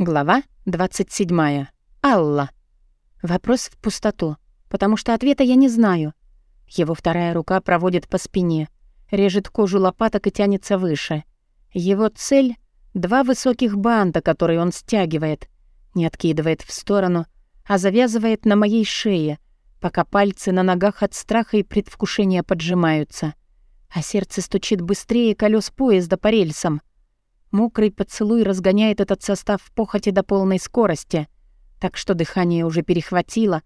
Глава 27. Алла. Вопрос в пустоту, потому что ответа я не знаю. Его вторая рука проводит по спине, режет кожу лопаток и тянется выше. Его цель — два высоких банта, которые он стягивает, не откидывает в сторону, а завязывает на моей шее, пока пальцы на ногах от страха и предвкушения поджимаются. А сердце стучит быстрее колес поезда по рельсам — Мокрый поцелуй разгоняет этот состав в похоти до полной скорости, так что дыхание уже перехватило,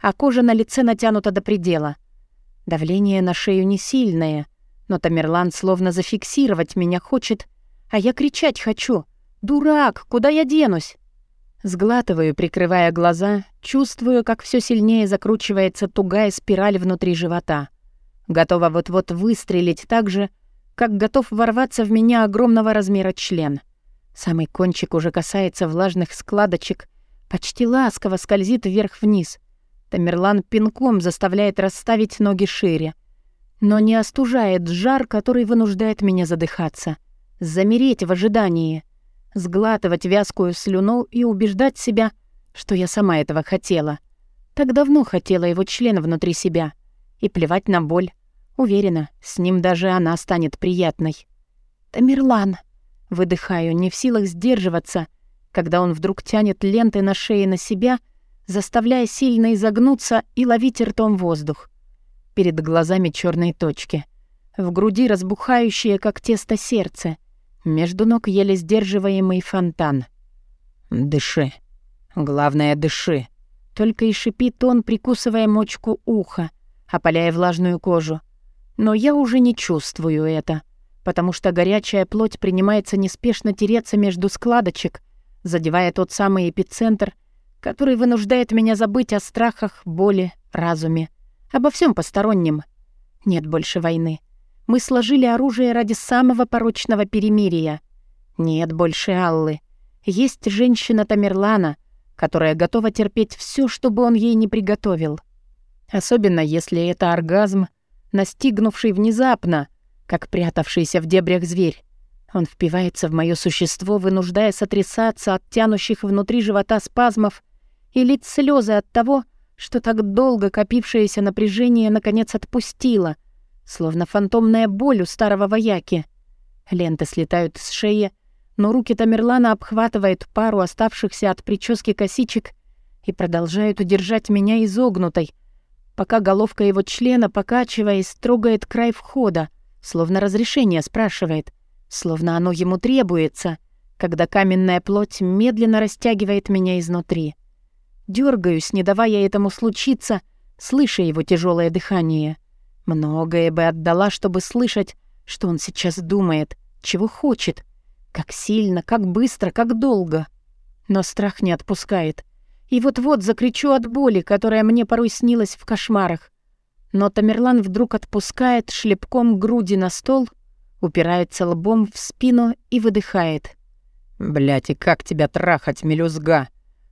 а кожа на лице натянута до предела. Давление на шею не сильное, но Тамерлан словно зафиксировать меня хочет, а я кричать хочу. «Дурак! Куда я денусь?» Сглатываю, прикрывая глаза, чувствую, как все сильнее закручивается тугая спираль внутри живота. Готова вот-вот выстрелить так же, как готов ворваться в меня огромного размера член. Самый кончик уже касается влажных складочек, почти ласково скользит вверх-вниз. Тамерлан пинком заставляет расставить ноги шире, но не остужает жар, который вынуждает меня задыхаться. Замереть в ожидании, сглатывать вязкую слюну и убеждать себя, что я сама этого хотела. Так давно хотела его член внутри себя. И плевать на боль. Уверена, с ним даже она станет приятной. «Тамерлан!» Выдыхаю, не в силах сдерживаться, когда он вдруг тянет ленты на шее на себя, заставляя сильно изогнуться и ловить ртом воздух. Перед глазами черные точки. В груди разбухающее, как тесто, сердце. Между ног еле сдерживаемый фонтан. «Дыши. Главное, дыши». Только и шипит он, прикусывая мочку уха, опаляя влажную кожу. Но я уже не чувствую это, потому что горячая плоть принимается неспешно тереться между складочек, задевая тот самый эпицентр, который вынуждает меня забыть о страхах, боли, разуме, обо всем постороннем. Нет больше войны. Мы сложили оружие ради самого порочного перемирия. Нет больше Аллы. Есть женщина Тамерлана, которая готова терпеть все, чтобы он ей не приготовил. Особенно если это оргазм, настигнувший внезапно, как прятавшийся в дебрях зверь. Он впивается в мое существо, вынуждая сотрясаться от тянущих внутри живота спазмов и лить слезы от того, что так долго копившееся напряжение наконец отпустило, словно фантомная боль у старого вояки. Ленты слетают с шеи, но руки Тамерлана обхватывают пару оставшихся от прически косичек и продолжают удержать меня изогнутой, пока головка его члена, покачиваясь, трогает край входа, словно разрешение спрашивает, словно оно ему требуется, когда каменная плоть медленно растягивает меня изнутри. Дёргаюсь, не давая этому случиться, слыша его тяжелое дыхание. Многое бы отдала, чтобы слышать, что он сейчас думает, чего хочет, как сильно, как быстро, как долго. Но страх не отпускает — и вот-вот закричу от боли, которая мне порой снилась в кошмарах. Но Тамерлан вдруг отпускает шлепком груди на стол, упирается лбом в спину и выдыхает. «Блядь, и как тебя трахать, мелюзга?»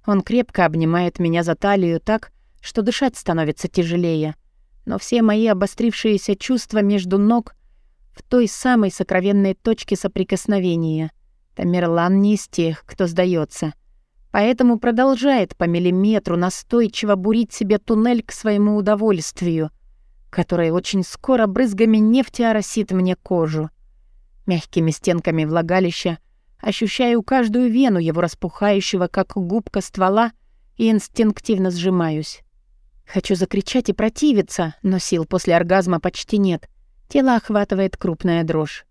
Он крепко обнимает меня за талию так, что дышать становится тяжелее. Но все мои обострившиеся чувства между ног в той самой сокровенной точке соприкосновения. Тамерлан не из тех, кто сдается поэтому продолжает по миллиметру настойчиво бурить себе туннель к своему удовольствию, который очень скоро брызгами нефти оросит мне кожу. Мягкими стенками влагалища ощущаю каждую вену его распухающего, как губка ствола, и инстинктивно сжимаюсь. Хочу закричать и противиться, но сил после оргазма почти нет. Тело охватывает крупная дрожь.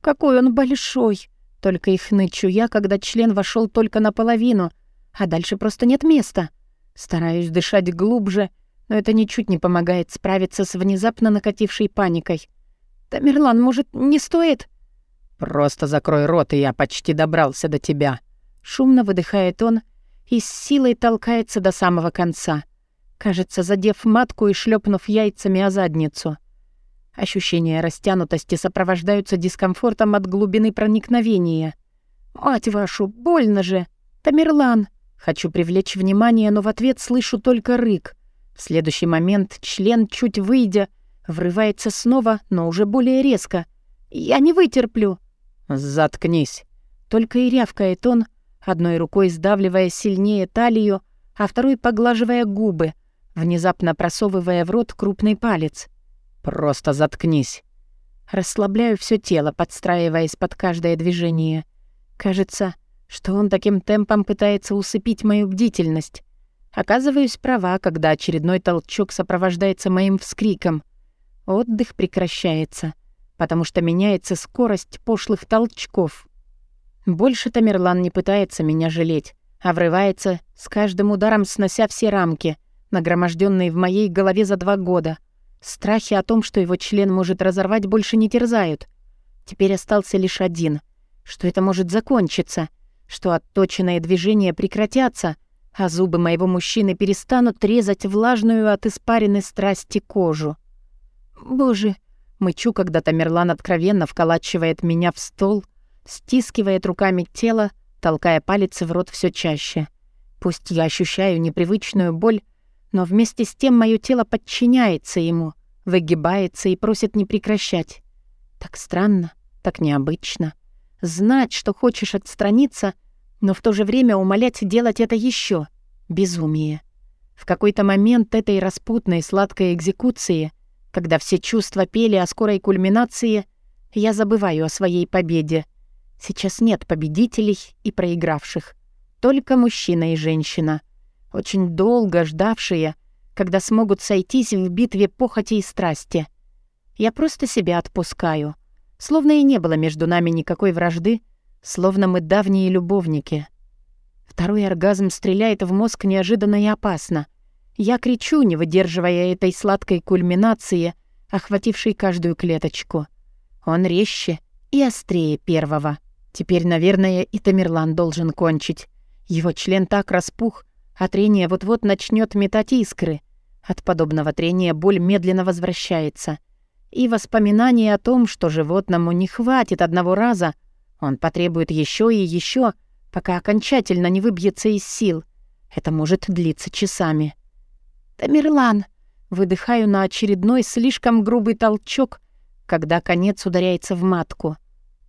«Какой он большой!» Только их нычу я, когда член вошел только наполовину — а дальше просто нет места. Стараюсь дышать глубже, но это ничуть не помогает справиться с внезапно накатившей паникой. «Тамерлан, может, не стоит?» «Просто закрой рот, и я почти добрался до тебя». Шумно выдыхает он и с силой толкается до самого конца, кажется, задев матку и шлепнув яйцами о задницу. Ощущения растянутости сопровождаются дискомфортом от глубины проникновения. «Мать вашу, больно же! Тамерлан!» Хочу привлечь внимание, но в ответ слышу только рык. В следующий момент член, чуть выйдя, врывается снова, но уже более резко. «Я не вытерплю!» «Заткнись!» Только и рявкает он, одной рукой сдавливая сильнее талию, а второй поглаживая губы, внезапно просовывая в рот крупный палец. «Просто заткнись». Расслабляю все тело, подстраиваясь под каждое движение. Кажется, что он таким темпом пытается усыпить мою бдительность. Оказываюсь права, когда очередной толчок сопровождается моим вскриком. Отдых прекращается, потому что меняется скорость пошлых толчков. Больше Тамерлан не пытается меня жалеть, а врывается, с каждым ударом снося все рамки, нагроможденные в моей голове за два года. Страхи о том, что его член может разорвать, больше не терзают. Теперь остался лишь один, что это может закончиться, что отточенные движения прекратятся, а зубы моего мужчины перестанут резать влажную от испаренной страсти кожу. «Боже!» — мычу, когда Тамерлан откровенно вколачивает меня в стол, стискивает руками тело, толкая палец в рот все чаще. Пусть я ощущаю непривычную боль, но вместе с тем мое тело подчиняется ему, выгибается и просит не прекращать. Так странно, так необычно. Знать, что хочешь отстраниться, но в то же время умолять делать это еще Безумие. В какой-то момент этой распутной сладкой экзекуции, когда все чувства пели о скорой кульминации, я забываю о своей победе. Сейчас нет победителей и проигравших. Только мужчина и женщина. Очень долго ждавшие, когда смогут сойтись в битве похоти и страсти. Я просто себя отпускаю — Словно и не было между нами никакой вражды, словно мы давние любовники. Второй оргазм стреляет в мозг неожиданно и опасно. Я кричу, не выдерживая этой сладкой кульминации, охватившей каждую клеточку. Он резче и острее первого. Теперь, наверное, и Тамерлан должен кончить. Его член так распух, а трение вот-вот начнет метать искры. От подобного трения боль медленно возвращается и воспоминание о том, что животному не хватит одного раза, он потребует еще и еще, пока окончательно не выбьется из сил. Это может длиться часами. «Тамерлан!» Выдыхаю на очередной слишком грубый толчок, когда конец ударяется в матку.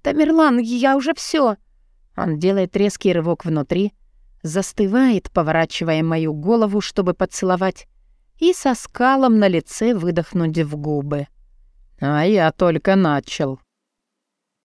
«Тамерлан, я уже все. Он делает резкий рывок внутри, застывает, поворачивая мою голову, чтобы поцеловать, и со скалом на лице выдохнуть в губы. «А я только начал».